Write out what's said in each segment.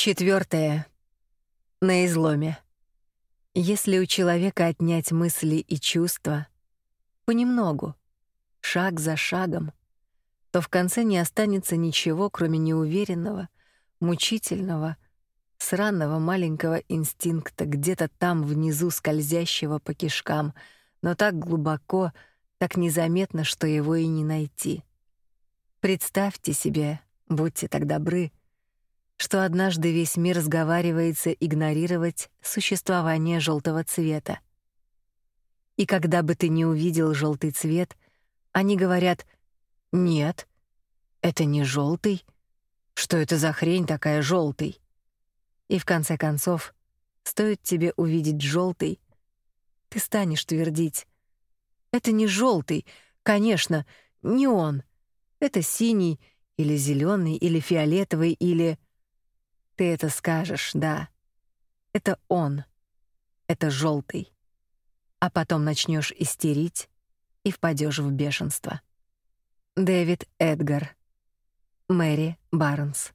Четвертое. На изломе. Если у человека отнять мысли и чувства понемногу, шаг за шагом, то в конце не останется ничего, кроме неуверенного, мучительного, сраного маленького инстинкта где-то там внизу скользящего по кишкам, но так глубоко, так незаметно, что его и не найти. Представьте себе, будьте так добры, что однажды весь мир разговаривается игнорировать существование желтого цвета. И когда бы ты не увидел желтый цвет, они говорят: "Нет, это не желтый. Что это за хрень такая желтый?" И в конце концов, стоит тебе увидеть желтый, ты станешь твердить: "Это не желтый, конечно, не он. Это синий или зеленый или фиолетовый или ты это скажешь, да. Это он. Это желтый. А потом начнешь истерить и впадешь в бешенство. Дэвид Эдгар. Мэри Барнс.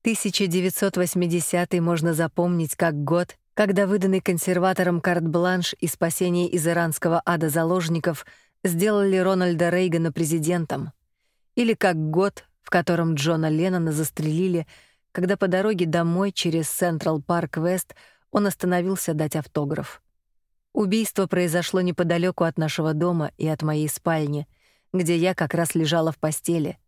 1980 можно запомнить как год, когда выданный консерватором карт-бланш и спасение из иранского ада заложников сделали Рональда Рейгана президентом, или как год, в котором Джона Леннона застрелили когда по дороге домой через Централ Парк Вест он остановился дать автограф. Убийство произошло неподалеку от нашего дома и от моей спальни, где я как раз лежала в постели.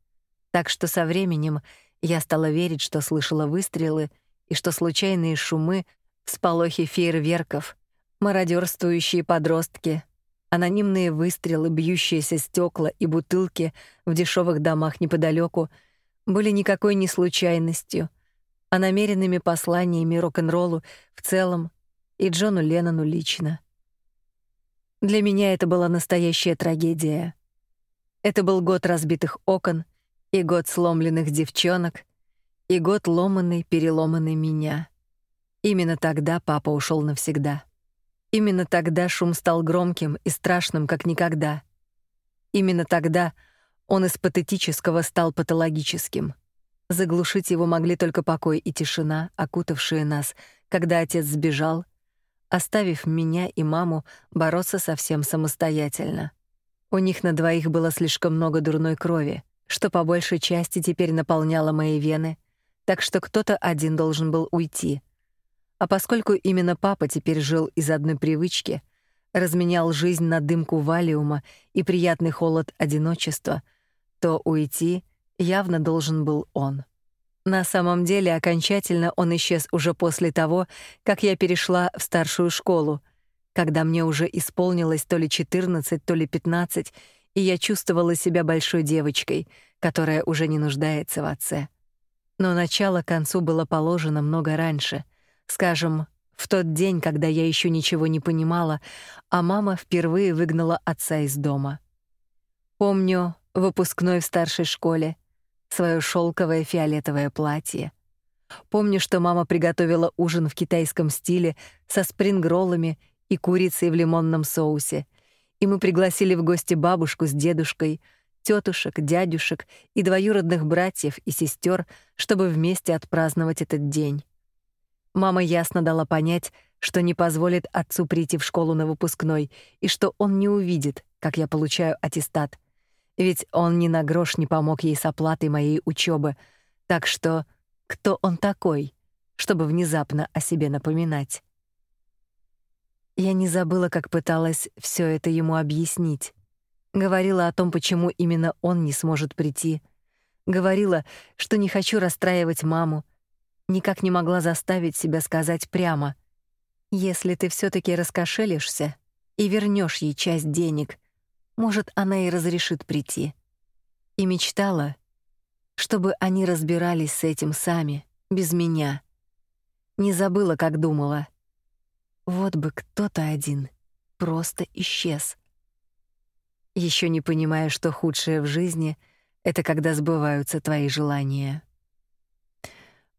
Так что со временем я стала верить, что слышала выстрелы и что случайные шумы, всполохи фейерверков, мародерствующие подростки, анонимные выстрелы, бьющиеся стекла и бутылки в дешевых домах неподалеку были никакой не случайностью, а намеренными посланиями рок-н-роллу в целом и Джону Леннону лично. Для меня это была настоящая трагедия. Это был год разбитых окон и год сломленных девчонок, и год ломанной, переломанной меня. Именно тогда папа ушел навсегда. Именно тогда шум стал громким и страшным, как никогда. Именно тогда он из патетического стал патологическим. Заглушить его могли только покой и тишина, окутавшие нас, когда отец сбежал, оставив меня и маму бороться совсем самостоятельно. У них на двоих было слишком много дурной крови, что по большей части теперь наполняло мои вены, так что кто-то один должен был уйти. А поскольку именно папа теперь жил из одной привычки, разменял жизнь на дымку валиума и приятный холод одиночества — то уйти явно должен был он. На самом деле, окончательно он исчез уже после того, как я перешла в старшую школу, когда мне уже исполнилось то ли 14, то ли 15, и я чувствовала себя большой девочкой, которая уже не нуждается в отце. Но начало концу было положено много раньше, скажем, в тот день, когда я еще ничего не понимала, а мама впервые выгнала отца из дома. Помню, выпускной в старшей школе, свое шелковое фиолетовое платье. Помню, что мама приготовила ужин в китайском стиле со спрингроллами и курицей в лимонном соусе, и мы пригласили в гости бабушку с дедушкой, тетушек, дядюшек и двоюродных братьев и сестер, чтобы вместе отпраздновать этот день. Мама ясно дала понять, что не позволит отцу прийти в школу на выпускной и что он не увидит, как я получаю аттестат, ведь он ни на грош не помог ей с оплатой моей учебы. Так что кто он такой, чтобы внезапно о себе напоминать? Я не забыла, как пыталась все это ему объяснить. Говорила о том, почему именно он не сможет прийти. Говорила, что не хочу расстраивать маму. Никак не могла заставить себя сказать прямо: "Если ты все таки раскошелишься и вернешь ей часть денег, может, она и разрешит прийти. И мечтала, чтобы они разбирались с этим сами, без меня. Не забыла, как думала. Вот бы кто-то один просто исчез. Еще не понимая, что худшее в жизни это когда сбываются твои желания.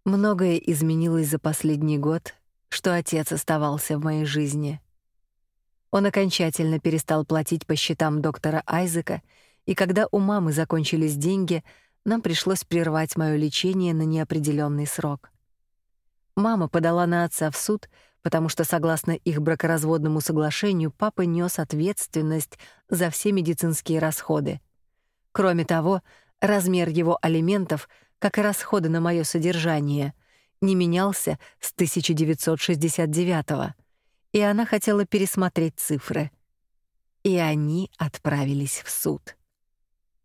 Многое изменилось за последний год, что отец оставался в моей жизни. Он окончательно перестал платить по счетам доктора Айзека, и когда у мамы закончились деньги, нам пришлось прервать моё лечение на неопределённый срок. Мама подала на отца в суд, потому что, согласно их бракоразводному соглашению, папа нес ответственность за все медицинские расходы. Кроме того, размер его алиментов, как и расходы на мое содержание, не менялся с 1969 -го, и она хотела пересмотреть цифры. И они отправились в суд.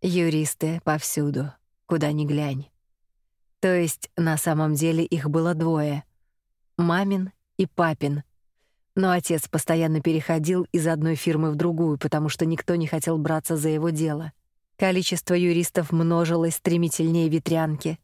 Юристы повсюду, куда ни глянь. То есть на самом деле их было двое: мамин и папин. Но отец постоянно переходил из одной фирмы в другую, потому что никто не хотел браться за его дело. Количество юристов множилось стремительнее ветрянки,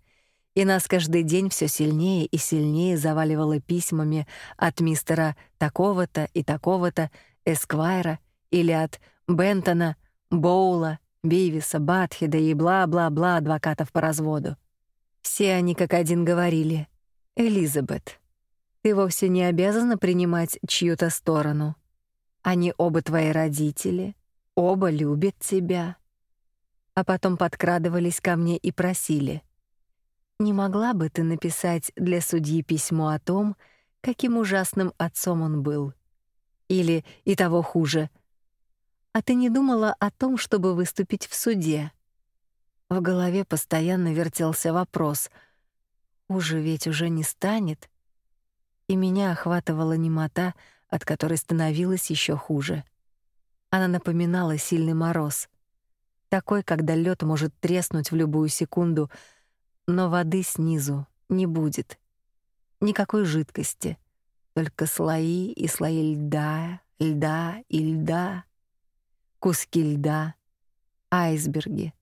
и нас каждый день все сильнее и сильнее заваливало письмами от мистера такого-то и такого-то Эсквайра или от Бентона, Боула, Бивиса, Батхеда и бла-бла-бла адвокатов по разводу. Все они как один говорили: "Элизабет, ты вовсе не обязана принимать чью-то сторону. Они оба твои родители, оба любят тебя". А потом подкрадывались ко мне и просили: "Не могла бы ты написать для судьи письмо о том, каким ужасным отцом он был?" Или и того хуже: "А ты не думала о том, чтобы выступить в суде?" В голове постоянно вертелся вопрос: хуже ведь уже не станет? И меня охватывала немота, от которой становилось еще хуже. Она напоминала сильный мороз, такой, когда лед может треснуть в любую секунду, но воды снизу не будет. Никакой жидкости, только слои и слои льда, льда и льда, куски льда, айсберги,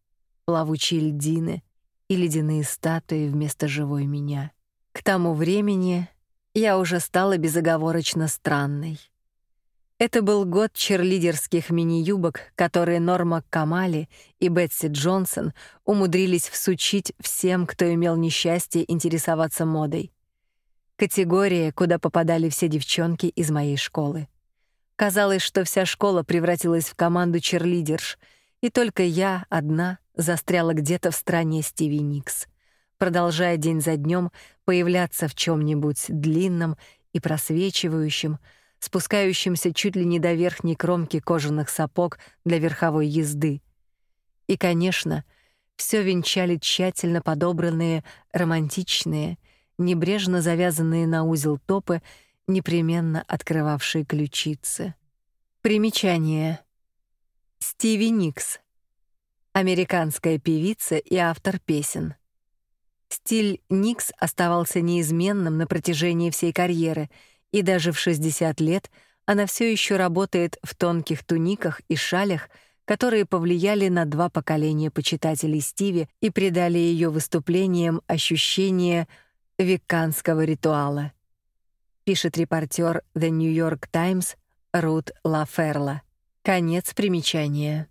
плавучие льдины и ледяные статуи вместо живой меня. К тому времени я уже стала безоговорочно странной. Это был год черлидерских мини-юбок, которые Норма Камали и Бетси Джонсон умудрились всучить всем, кто имел несчастье интересоваться модой. Категория, куда попадали все девчонки из моей школы. Казалось, что вся школа превратилась в команду черлидерш, и только я одна застряла где-то в стране Стиви Никс, продолжая день за днем появляться в чем нибудь длинном и просвечивающем, спускающемся чуть ли не до верхней кромки кожаных сапог для верховой езды. И, конечно, все венчали тщательно подобранные, романтичные, небрежно завязанные на узел топы, непременно открывавшие ключицы. Примечание. Стиви Никс американская певица и автор песен. Стиль Никс оставался неизменным на протяжении всей карьеры, и даже в 60 лет она все еще работает в тонких туниках и шалях, которые повлияли на два поколения почитателей Стиви и придали ее выступлениям ощущение веканского ритуала. Пишет репортер The New York Times Рут Лаферла. Конец примечания.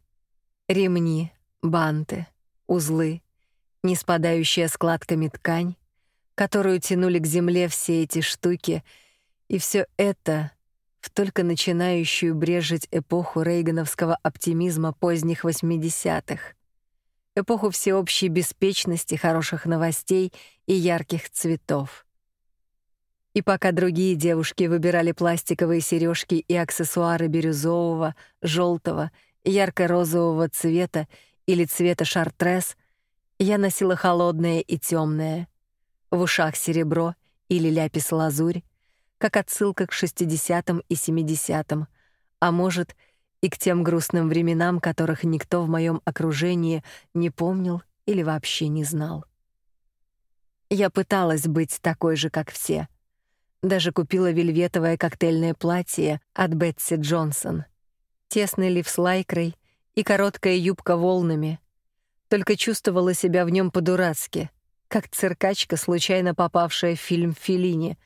Ремни, банты, узлы, не спадающая складками ткань, которую тянули к земле все эти штуки, и все это в только начинающую брежить эпоху рейгановского оптимизма поздних 80-х, эпоху всеобщей беспечности, хороших новостей и ярких цветов. И пока другие девушки выбирали пластиковые сережки и аксессуары бирюзового, желтого, ярко-розового цвета или цвета шартрес, я носила холодное и темное, в ушах серебро или ляпис-лазурь, как отсылка к 60-м и 70-м, а может, и к тем грустным временам, которых никто в моем окружении не помнил или вообще не знал. Я пыталась быть такой же, как все. Даже купила вельветовое коктейльное платье от Бетси Джонсон. Тесный лиф с лайкрой и короткая юбка волнами. Только чувствовала себя в нем по-дурацки, как циркачка, случайно попавшая в фильм Феллини,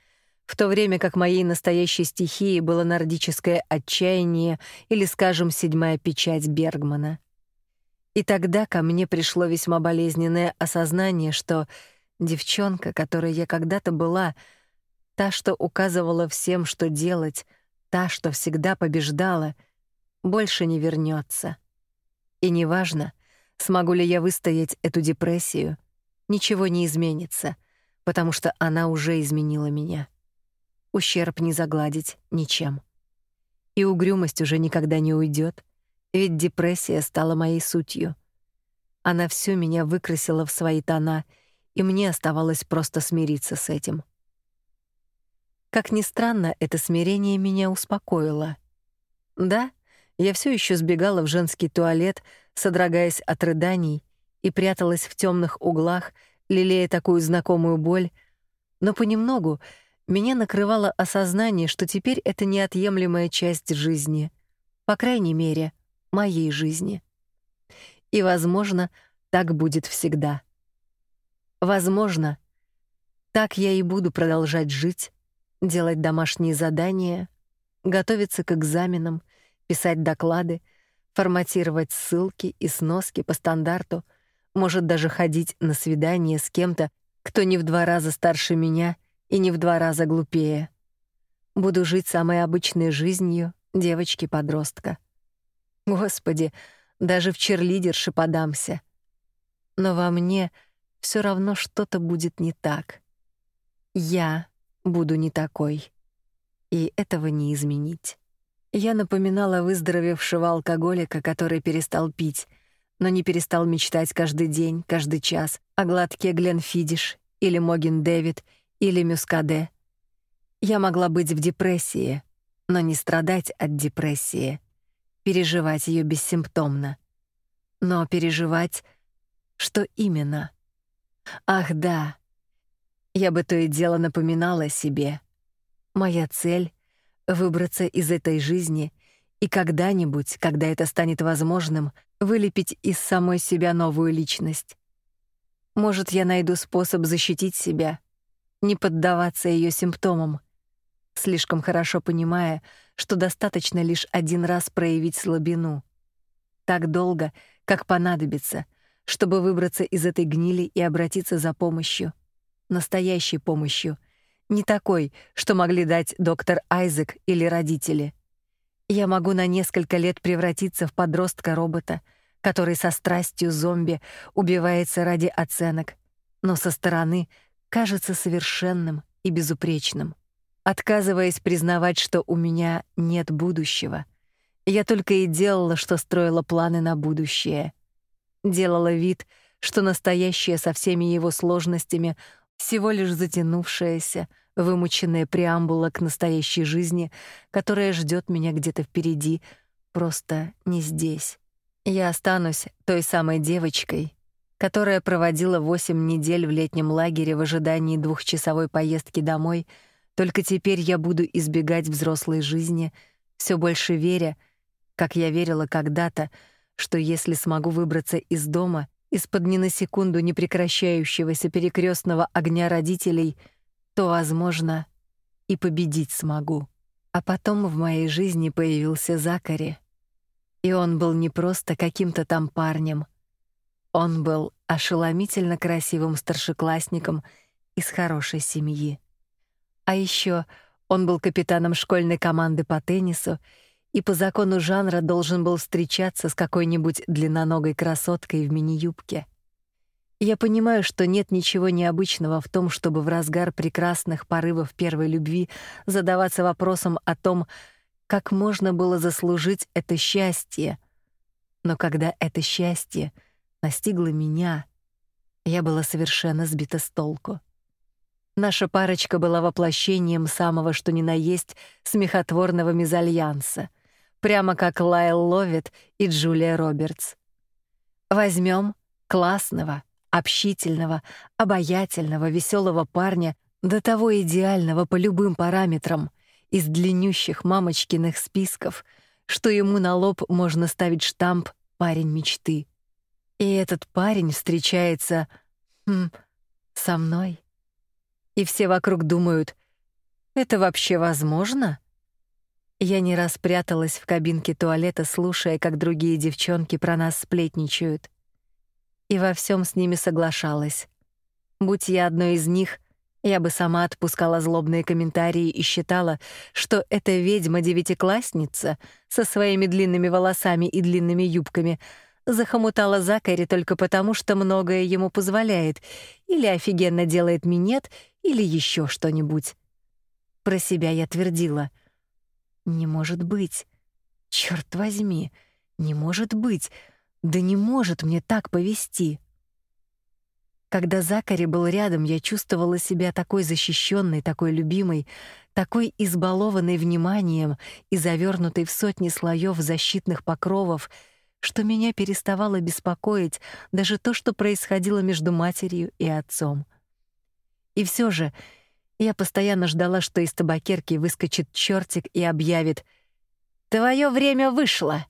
в то время как моей настоящей стихией было нордическое отчаяние или, скажем, седьмая печать Бергмана. И тогда ко мне пришло весьма болезненное осознание, что девчонка, которой я когда-то была, та, что указывала всем, что делать, та, что всегда побеждала, больше не вернется. И неважно, смогу ли я выстоять эту депрессию, ничего не изменится, потому что она уже изменила меня. Ущерб не загладить ничем. И угрюмость уже никогда не уйдет, ведь депрессия стала моей сутью. Она всю меня выкрасила в свои тона, и мне оставалось просто смириться с этим. Как ни странно, это смирение меня успокоило. Да, я все еще сбегала в женский туалет, содрогаясь от рыданий, и пряталась в темных углах, лелея такую знакомую боль, но понемногу меня накрывало осознание, что теперь это неотъемлемая часть жизни, по крайней мере, моей жизни. И, возможно, так будет всегда. Возможно, так я и буду продолжать жить, делать домашние задания, готовиться к экзаменам, писать доклады, форматировать ссылки и сноски по стандарту, может даже ходить на свидание с кем-то, кто не в два раза старше меня и не в два раза глупее. Буду жить самой обычной жизнью девочки-подростка. Господи, даже в черлидерши подамся. Но во мне все равно что-то будет не так. Я буду не такой. И этого не изменить. Я напоминала выздоровевшего алкоголика, который перестал пить, но не перестал мечтать каждый день, каждый час о глотке Гленфидиш или Моген Дэвид или Мюскаде. Я могла быть в депрессии, но не страдать от депрессии, переживать ее бессимптомно. Но переживать что именно? Ах, да. Я бы то и дело напоминала себе. Моя цель выбраться из этой жизни и когда-нибудь, когда это станет возможным, вылепить из самой себя новую личность. Может, я найду способ защитить себя, не поддаваться ее симптомам, слишком хорошо понимая, что достаточно лишь один раз проявить слабину. Так долго, как понадобится, чтобы выбраться из этой гнили и обратиться за помощью, настоящей помощью, не такой, что могли дать доктор Айзек или родители. Я могу на несколько лет превратиться в подростка-робота, который со страстью зомби убивается ради оценок, но со стороны кажется совершенным и безупречным. Отказываясь признавать, что у меня нет будущего, я только и делала, что строила планы на будущее. Делала вид, что настоящее со всеми его сложностями всего лишь затянувшаяся, вымученная преамбула к настоящей жизни, которая ждет меня где-то впереди, просто не здесь. Я останусь той самой девочкой, которая проводила восемь недель в летнем лагере в ожидании двухчасовой поездки домой, только теперь я буду избегать взрослой жизни, все больше веря, как я верила когда-то, что если смогу выбраться из дома из-под ни на секунду не прекращающегося перекрестного огня родителей, то, возможно, и победить смогу. А потом в моей жизни появился Закари. И он был не просто каким-то там парнем. Он был ошеломительно красивым старшеклассником из хорошей семьи. А еще он был капитаном школьной команды по теннису и по закону жанра должен был встречаться с какой-нибудь длинноногой красоткой в мини-юбке. Я понимаю, что нет ничего необычного в том, чтобы в разгар прекрасных порывов первой любви задаваться вопросом о том, как можно было заслужить это счастье. Но когда это счастье настигло меня, я была совершенно сбита с толку. Наша парочка была воплощением самого что ни на есть смехотворного мезальянса — прямо как Лайл Ловит и Джулия Робертс. Возьмем классного, общительного, обаятельного, веселого парня, до того идеального по любым параметрам, из длиннющих мамочкиных списков, что ему на лоб можно ставить штамп «парень мечты». И этот парень встречается хм, со мной. И все вокруг думают, это вообще возможно? Я не раз пряталась в кабинке туалета, слушая, как другие девчонки про нас сплетничают. И во всем с ними соглашалась. Будь я одной из них, я бы сама отпускала злобные комментарии и считала, что эта ведьма-девятиклассница со своими длинными волосами и длинными юбками захомутала Закари только потому, что многое ему позволяет, или офигенно делает минет, или еще что-нибудь. Про себя я твердила: не может быть. Черт возьми, не может быть. Да не может мне так повести. Когда Закари был рядом, я чувствовала себя такой защищенной, такой любимой, такой избалованной вниманием и завернутой в сотни слоев защитных покровов, что меня переставало беспокоить даже то, что происходило между матерью и отцом. И все же я постоянно ждала, что из табакерки выскочит чертик и объявит: "Твое время вышло".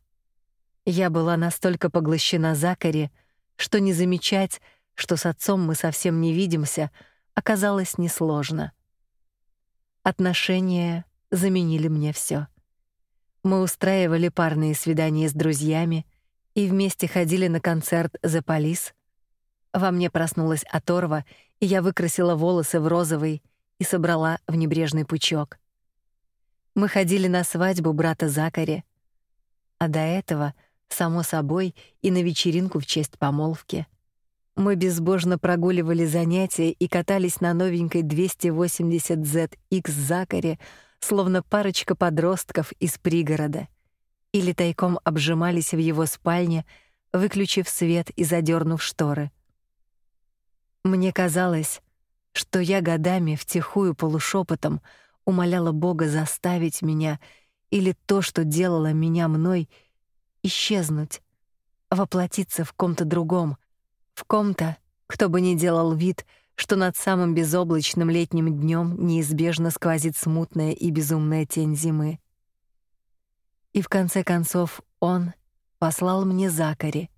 Я была настолько поглощена Закари, что не замечать что с отцом мы совсем не видимся, оказалось несложно. Отношения заменили мне все. Мы устраивали парные свидания с друзьями и вместе ходили на концерт The Police. Во мне проснулась оторва, и я выкрасила волосы в розовый и собрала в небрежный пучок. Мы ходили на свадьбу брата Закари, а до этого, само собой, и на вечеринку в честь помолвки — мы безбожно прогуливали занятия и катались на новенькой 280ZX Закаре, словно парочка подростков из пригорода. Или тайком обжимались в его спальне, выключив свет и задернув шторы. Мне казалось, что я годами втихую полушепотом умоляла Бога заставить меня или то, что делало меня мной, исчезнуть, воплотиться в ком-то другом, в ком-то, кто бы ни делал вид, что над самым безоблачным летним днем неизбежно сквозит смутная и безумная тень зимы. И в конце концов он послал мне Закари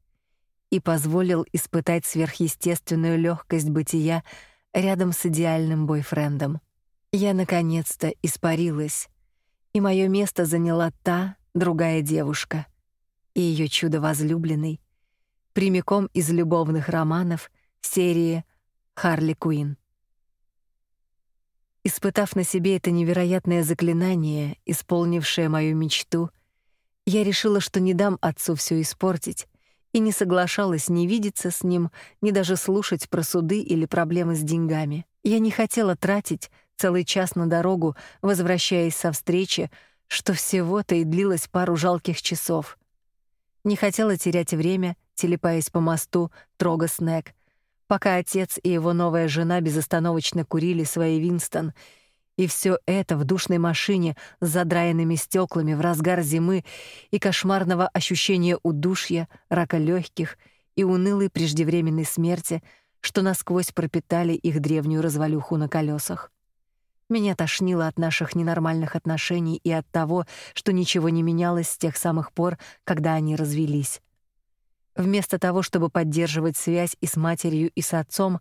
и позволил испытать сверхъестественную легкость бытия рядом с идеальным бойфрендом. Я наконец-то испарилась, и мое место заняла та, другая девушка, и ее чудо-возлюбленный, прямиком из любовных романов серии Харли Куин. Испытав на себе это невероятное заклинание, исполнившее мою мечту, я решила, что не дам отцу все испортить, и не соглашалась ни видеться с ним, ни даже слушать про суды или проблемы с деньгами. Я не хотела тратить целый час на дорогу, возвращаясь со встречи, что всего-то и длилось пару жалких часов. Не хотела терять время телепаясь по мосту Трога Снег, пока отец и его новая жена безостановочно курили свои Винстон, и все это в душной машине с задраенными стеклами в разгар зимы и кошмарного ощущения удушья, рака легких и унылой преждевременной смерти, что насквозь пропитали их древнюю развалюху на колесах. Меня тошнило от наших ненормальных отношений и от того, что ничего не менялось с тех самых пор, когда они развелись. Вместо того, чтобы поддерживать связь и с матерью, и с отцом,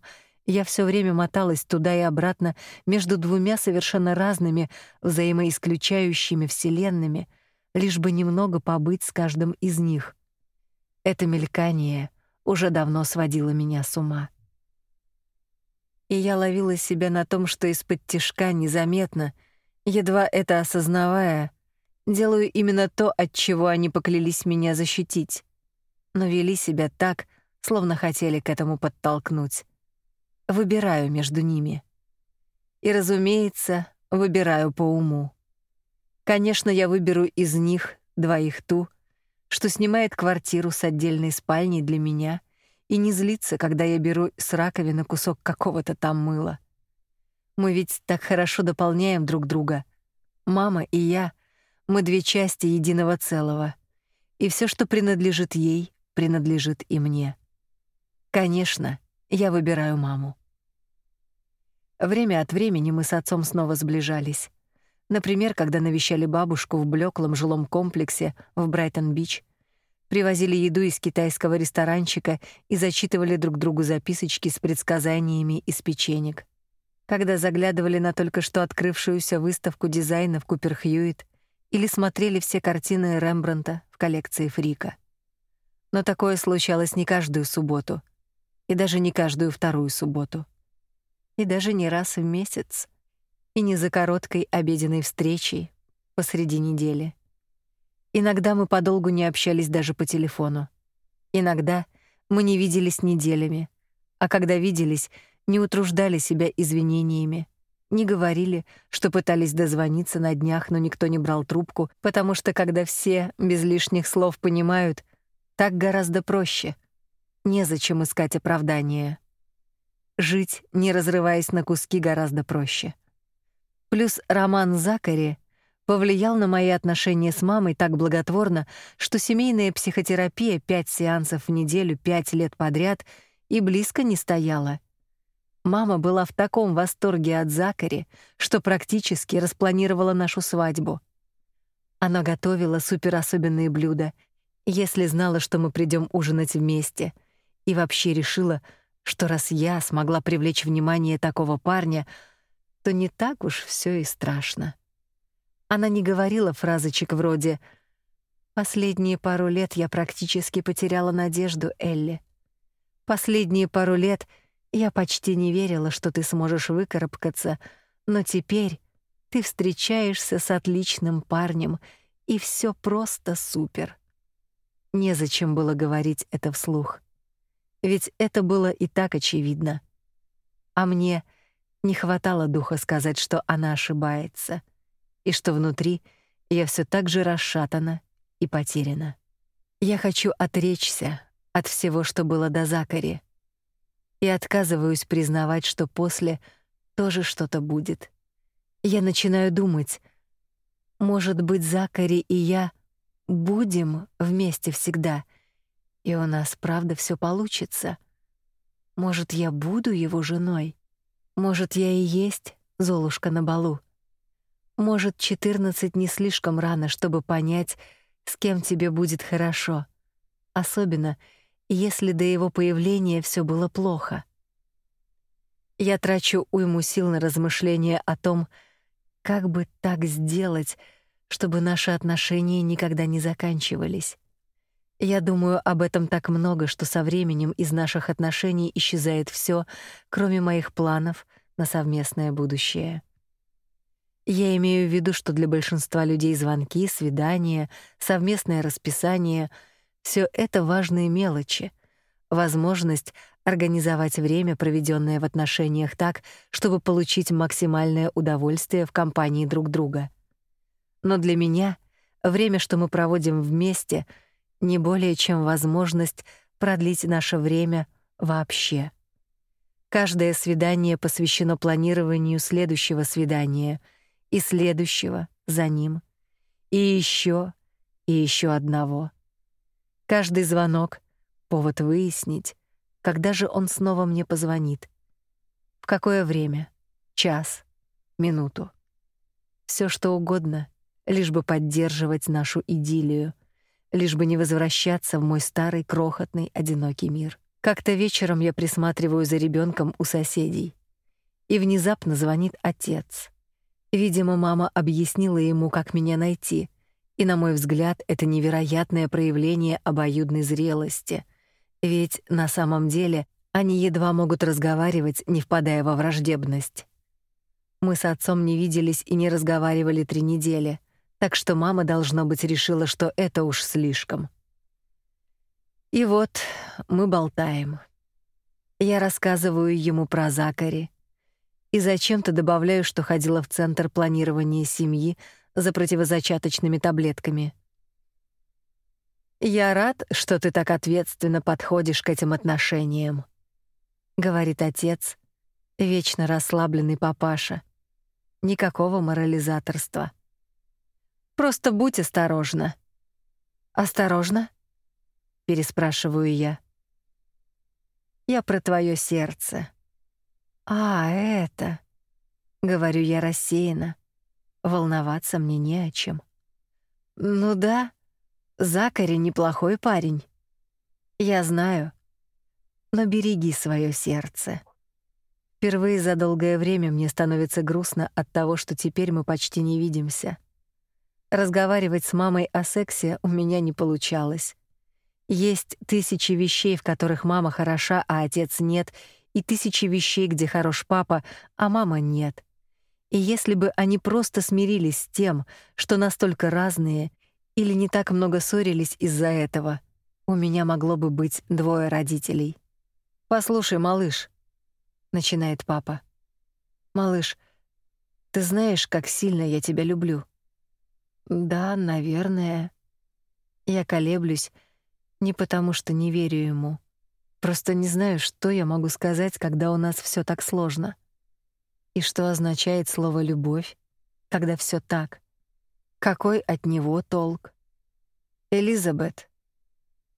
я все время моталась туда и обратно между двумя совершенно разными, взаимоисключающими вселенными, лишь бы немного побыть с каждым из них. Это мелькание уже давно сводило меня с ума. И я ловила себя на том, что из-под тишка незаметно, едва это осознавая, делаю именно то, от чего они поклялись меня защитить но вели себя так, словно хотели к этому подтолкнуть. Выбираю между ними. И, разумеется, выбираю по уму. Конечно, я выберу из них двоих ту, что снимает квартиру с отдельной спальней для меня и не злится, когда я беру с раковины кусок какого-то там мыла. Мы ведь так хорошо дополняем друг друга. Мама и я, мы две части единого целого. И все, что принадлежит ей, принадлежит и мне. Конечно, я выбираю маму. Время от времени мы с отцом снова сближались. Например, когда навещали бабушку в блеклом жилом комплексе в Брайтон-Бич, привозили еду из китайского ресторанчика и зачитывали друг другу записочки с предсказаниями из печенек. Когда заглядывали на только что открывшуюся выставку дизайна в Купер-Хьюитт или смотрели все картины Рембрандта в коллекции Фрика. Но такое случалось не каждую субботу, и даже не каждую вторую субботу, и даже не раз в месяц, и не за короткой обеденной встречей посреди недели. Иногда мы подолгу не общались даже по телефону. Иногда мы не виделись неделями, а когда виделись, не утруждали себя извинениями, не говорили, что пытались дозвониться на днях, но никто не брал трубку, потому что когда все без лишних слов понимают, так гораздо проще. Незачем искать оправдания. Жить, не разрываясь на куски, гораздо проще. Плюс роман Закари повлиял на мои отношения с мамой так благотворно, что семейная психотерапия пять сеансов в неделю пять лет подряд и близко не стояла. Мама была в таком восторге от Закари, что практически распланировала нашу свадьбу. Она готовила суперособенные блюда, если знала, что мы придем ужинать вместе, и вообще решила, что раз я смогла привлечь внимание такого парня, то не так уж все и страшно. Она не говорила фразочек вроде «Последние пару лет я практически потеряла надежду, Элли. Последние пару лет — я почти не верила, что ты сможешь выкарабкаться, но теперь ты встречаешься с отличным парнем, и все просто супер. Незачем было говорить это вслух. Ведь это было и так очевидно. А мне не хватало духа сказать, что она ошибается, и что внутри я все так же расшатана и потеряна. Я хочу отречься от всего, что было до Закари, и отказываюсь признавать, что после тоже что-то будет. Я начинаю думать, может быть, Закари и я будем вместе всегда, и у нас правда все получится. Может, я буду его женой? Может, я и есть Золушка на балу? Может, 14 не слишком рано, чтобы понять, с кем тебе будет хорошо. Особенно, если до его появления все было плохо. Я трачу уйму сил на размышления о том, как бы так сделать, чтобы наши отношения никогда не заканчивались. Я думаю об этом так много, что со временем из наших отношений исчезает все, кроме моих планов на совместное будущее. Я имею в виду, что для большинства людей звонки, свидания, совместное расписание все это важные мелочи, возможность организовать время, проведенное в отношениях так, чтобы получить максимальное удовольствие в компании друг друга. Но для меня время, что мы проводим вместе, не более чем возможность продлить наше время вообще. Каждое свидание посвящено планированию следующего свидания и следующего за ним, и еще, и еще одного. Каждый звонок — повод выяснить, когда же он снова мне позвонит. В какое время? Час, минуту. Все что угодно, лишь бы поддерживать нашу идиллию, лишь бы не возвращаться в мой старый крохотный одинокий мир. Как-то вечером я присматриваю за ребенком у соседей, и внезапно звонит отец. Видимо, мама объяснила ему, как меня найти, и, на мой взгляд, это невероятное проявление обоюдной зрелости. Ведь на самом деле они едва могут разговаривать, не впадая во враждебность. Мы с отцом не виделись и не разговаривали три недели, так что мама, должно быть, решила, что это уж слишком. И вот мы болтаем. Я рассказываю ему про Закари и зачем-то добавляю, что ходила в центр планирования семьи за противозачаточными таблетками. Я рад, что ты так ответственно подходишь к этим отношениям, говорит отец, вечно расслабленный папаша. Никакого морализаторства. Просто будь осторожна. Осторожна? переспрашиваю я. Я про твое сердце. А, это, говорю я рассеянно. Волноваться мне не о чем. Ну да, Закари неплохой парень. Я знаю. Но береги свое сердце. Впервые за долгое время мне становится грустно от того, что теперь мы почти не видимся. Разговаривать с мамой о сексе у меня не получалось. Есть тысячи вещей, в которых мама хороша, а отец нет, и тысячи вещей, где хорош папа, а мама нет. И если бы они просто смирились с тем, что настолько разные или не так много ссорились из-за этого, У меня могло бы быть двое родителей. Послушай, малыш, начинает папа. Малыш, ты знаешь, как сильно я тебя люблю. Да, наверное. Я колеблюсь не потому, что не верю ему. Просто не знаю, что я могу сказать, когда у нас все так сложно. И что означает слово любовь, когда все так? Какой от него толк? Элизабет,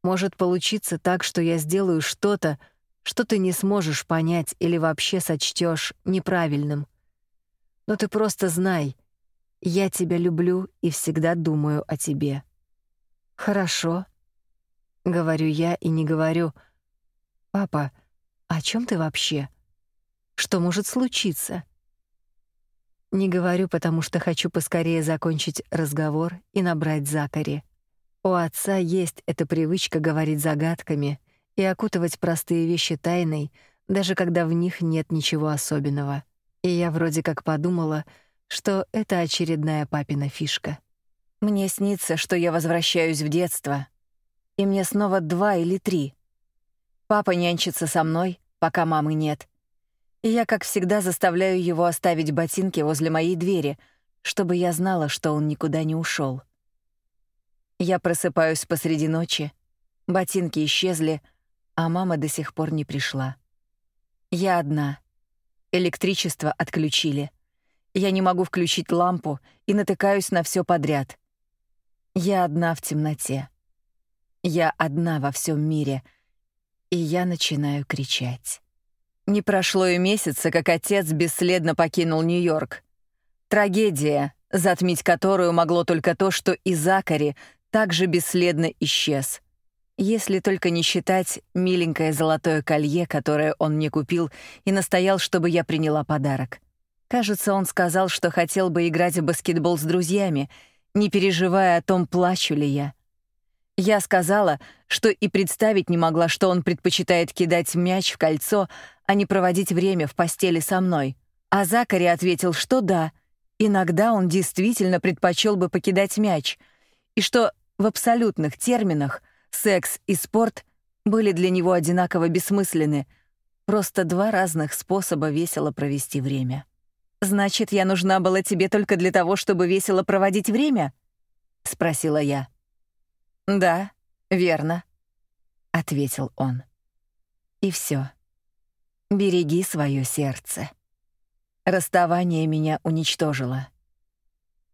может получиться так, что я сделаю что-то, что ты не сможешь понять или вообще сочтешь неправильным. Но ты просто знай, я тебя люблю и всегда думаю о тебе. Хорошо, говорю я и не говорю: "Папа, о чем ты вообще? Что может случиться?" Не говорю, потому что хочу поскорее закончить разговор и набрать Закари. У отца есть эта привычка говорить загадками и окутывать простые вещи тайной, даже когда в них нет ничего особенного. И я вроде как подумала, что это очередная папина фишка. Мне снится, что я возвращаюсь в детство, и мне снова два или три. Папа нянчится со мной, пока мамы нет. И я, как всегда, заставляю его оставить ботинки возле моей двери, чтобы я знала, что он никуда не ушел. Я просыпаюсь посреди ночи, ботинки исчезли, а мама до сих пор не пришла. Я одна. Электричество отключили. Я не могу включить лампу и натыкаюсь на все подряд. Я одна в темноте. Я одна во всем мире, и я начинаю кричать. Не прошло и месяца, как отец бесследно покинул Нью-Йорк. Трагедия, затмить которую могло только то, что и Закари также бесследно исчез. Если только не считать миленькое золотое колье, которое он мне купил и настоял, чтобы я приняла подарок. Кажется, он сказал, что хотел бы играть в баскетбол с друзьями, не переживая о том, плачу ли я. Я сказала, что и представить не могла, что он предпочитает кидать мяч в кольцо, а не проводить время в постели со мной. А Закари ответил, что да, иногда он действительно предпочел бы покидать мяч, и что в абсолютных терминах секс и спорт были для него одинаково бессмысленны, просто два разных способа весело провести время. «Значит, я нужна была тебе только для того, чтобы весело проводить время?» — спросила я. «Да, верно», — ответил он. «И все. Береги свое сердце». Расставание меня уничтожило.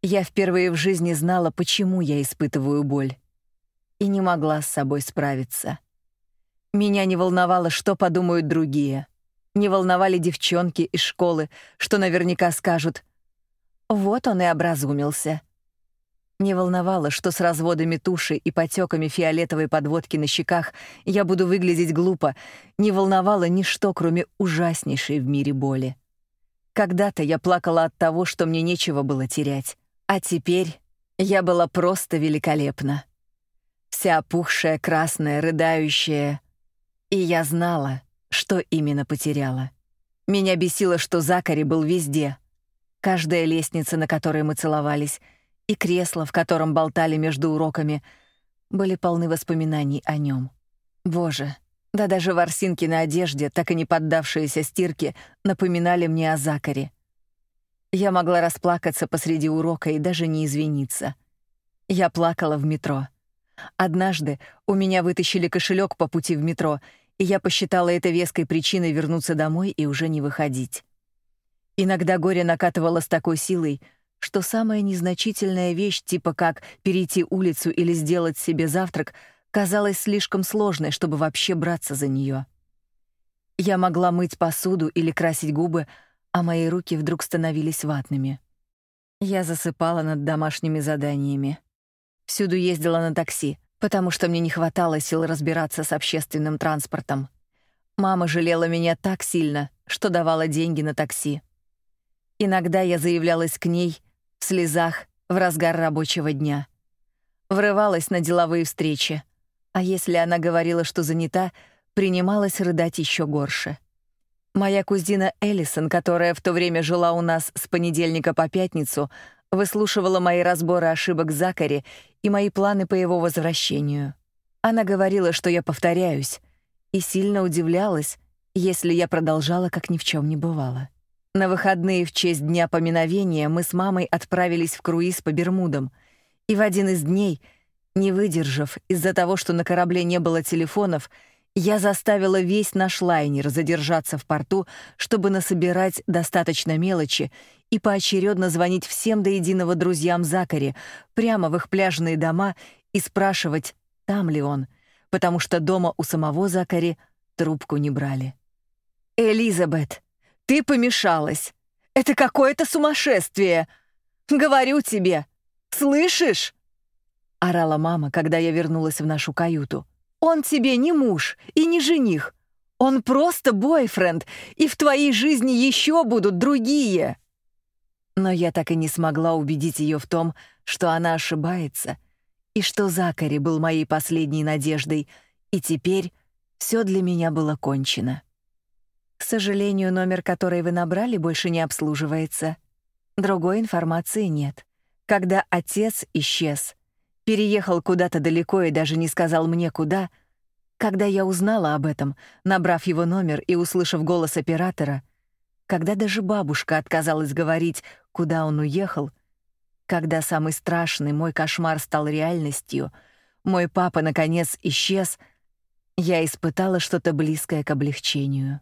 Я впервые в жизни знала, почему я испытываю боль, и не могла с собой справиться. Меня не волновало, что подумают другие. Не волновали девчонки из школы, что наверняка скажут: "Вот он и образумился". Не волновало, что с разводами туши и потеками фиолетовой подводки на щеках я буду выглядеть глупо, не волновало ничто, кроме ужаснейшей в мире боли. Когда-то я плакала от того, что мне нечего было терять, а теперь я была просто великолепна. Вся опухшая, красная, рыдающая. И я знала, что именно потеряла. Меня бесило, что Закари был везде. Каждая лестница, на которой мы целовались — и кресло, в котором болтали между уроками, были полны воспоминаний о нем. Боже, да даже ворсинки на одежде, так и не поддавшиеся стирке, напоминали мне о Закаре. Я могла расплакаться посреди урока и даже не извиниться. Я плакала в метро. Однажды у меня вытащили кошелек по пути в метро, и я посчитала это веской причиной вернуться домой и уже не выходить. Иногда горе накатывало с такой силой, что самая незначительная вещь, типа как перейти улицу или сделать себе завтрак, казалась слишком сложной, чтобы вообще браться за нее. Я могла мыть посуду или красить губы, а мои руки вдруг становились ватными. Я засыпала над домашними заданиями. Всюду ездила на такси, потому что мне не хватало сил разбираться с общественным транспортом. Мама жалела меня так сильно, что давала деньги на такси. Иногда я заявлялась к ней в слезах в разгар рабочего дня. Врывалась на деловые встречи, а если она говорила, что занята, принималась рыдать еще горше. Моя кузина Эллисон, которая в то время жила у нас с понедельника по пятницу, выслушивала мои разборы ошибок Закари и мои планы по его возвращению. Она говорила, что я повторяюсь, и сильно удивлялась, если я продолжала, как ни в чем не бывало. На выходные в честь Дня поминовения мы с мамой отправились в круиз по Бермудам, и в один из дней, не выдержав из-за того, что на корабле не было телефонов, я заставила весь наш лайнер задержаться в порту, чтобы насобирать достаточно мелочи и поочередно звонить всем до единого друзьям Закари прямо в их пляжные дома и спрашивать, там ли он, потому что дома у самого Закари трубку не брали. «Элизабет, ты помешалась. Это какое-то сумасшествие. Говорю тебе, слышишь?» — орала мама, когда я вернулась в нашу каюту. «Он тебе не муж и не жених. Он просто бойфренд, и в твоей жизни еще будут другие». Но я так и не смогла убедить ее в том, что она ошибается, и что Закари был моей последней надеждой, и теперь все для меня было кончено. К сожалению, номер, который вы набрали, больше не обслуживается. Другой информации нет. Когда отец исчез, переехал куда-то далеко и даже не сказал мне куда, когда я узнала об этом, набрав его номер и услышав голос оператора, когда даже бабушка отказалась говорить, куда он уехал, когда самый страшный мой кошмар стал реальностью, мой папа наконец исчез, я испытала что-то близкое к облегчению.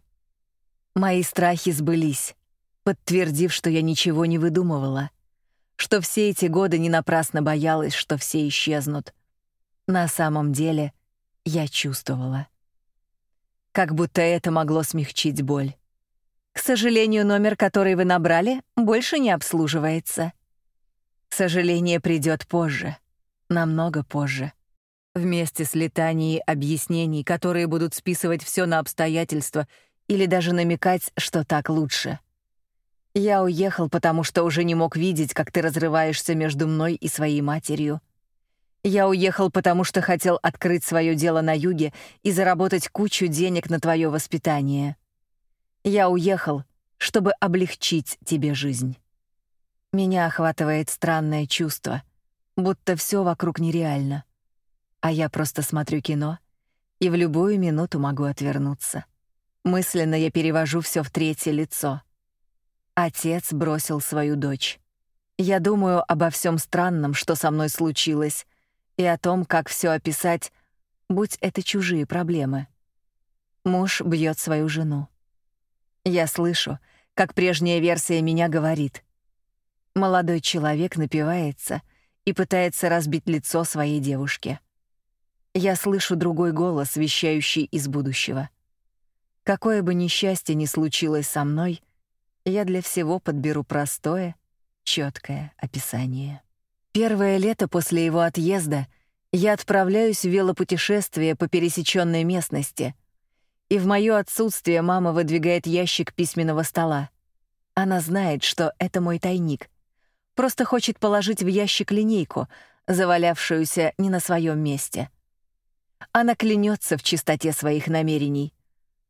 Мои страхи сбылись, подтвердив, что я ничего не выдумывала, что все эти годы не напрасно боялась, что все исчезнут. На самом деле, я чувствовала. Как будто это могло смягчить боль. К сожалению, номер, который вы набрали, больше не обслуживается. Сожаление придет позже, намного позже. Вместе с летанией объяснений, которые будут списывать все на обстоятельства или даже намекать, что так лучше. Я уехал, потому что уже не мог видеть, как ты разрываешься между мной и своей матерью. Я уехал, потому что хотел открыть свое дело на юге и заработать кучу денег на твое воспитание. Я уехал, чтобы облегчить тебе жизнь. Меня охватывает странное чувство, будто все вокруг нереально. А я просто смотрю кино и в любую минуту могу отвернуться. Мысленно я перевожу все в третье лицо. Отец бросил свою дочь. Я думаю обо всем странном, что со мной случилось, и о том, как все описать, будь это чужие проблемы. Муж бьет свою жену. Я слышу, как прежняя версия меня говорит. Молодой человек напивается и пытается разбить лицо своей девушке. Я слышу другой голос, вещающий из будущего. Какое бы несчастье ни случилось со мной, я для всего подберу простое, четкое описание. Первое лето после его отъезда я отправляюсь в велопутешествие по пересеченной местности, и в моё отсутствие мама выдвигает ящик письменного стола. Она знает, что это мой тайник. Просто хочет положить в ящик линейку, завалявшуюся не на своем месте. Она клянется в чистоте своих намерений.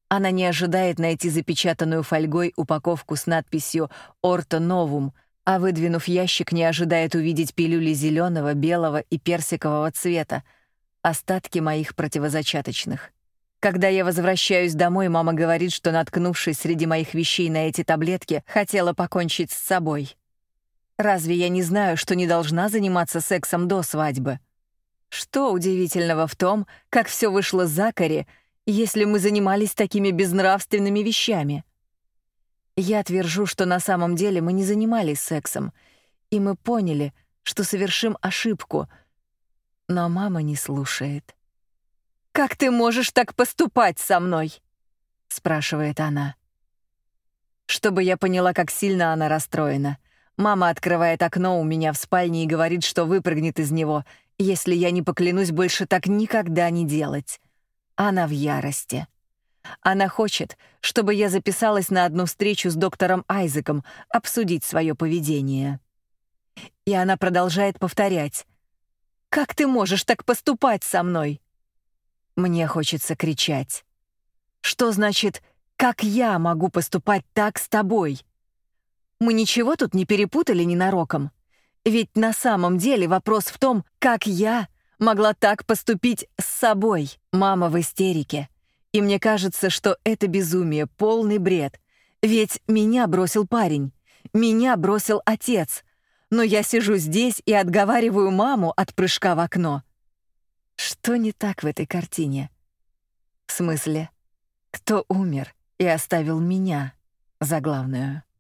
Она не ожидает найти запечатанную фольгой упаковку с надписью «Орто Новум», а выдвинув ящик, не ожидает увидеть пилюли зеленого, белого и персикового цвета, остатки моих противозачаточных. Когда я возвращаюсь домой, мама говорит, что, наткнувшись среди моих вещей на эти таблетки, хотела покончить с собой. Разве я не знаю, что не должна заниматься сексом до свадьбы? Что удивительного в том, как все вышло Закари — если мы занимались такими безнравственными вещами? Я твержу, что на самом деле мы не занимались сексом, и мы поняли, что совершим ошибку. Но мама не слушает. «Как ты можешь так поступать со мной?» — спрашивает она. Чтобы я поняла, как сильно она расстроена, мама открывает окно у меня в спальне и говорит, что выпрыгнет из него, если я не поклянусь больше так никогда не делать. Она в ярости. Она хочет, чтобы я записалась на одну встречу с доктором Айзеком обсудить свое поведение. И она продолжает повторять. «Как ты можешь так поступать со мной?» Мне хочется кричать. «Что значит, как я могу поступать так с тобой?» Мы ничего тут не перепутали ненароком. Ведь на самом деле вопрос в том, как я могла так поступить с собой? Мама в истерике. И мне кажется, что это безумие, полный бред. Ведь меня бросил парень. Меня бросил отец. Но я сижу здесь и отговариваю маму от прыжка в окно. Что не так в этой картине? В смысле, кто умер и оставил меня за главную?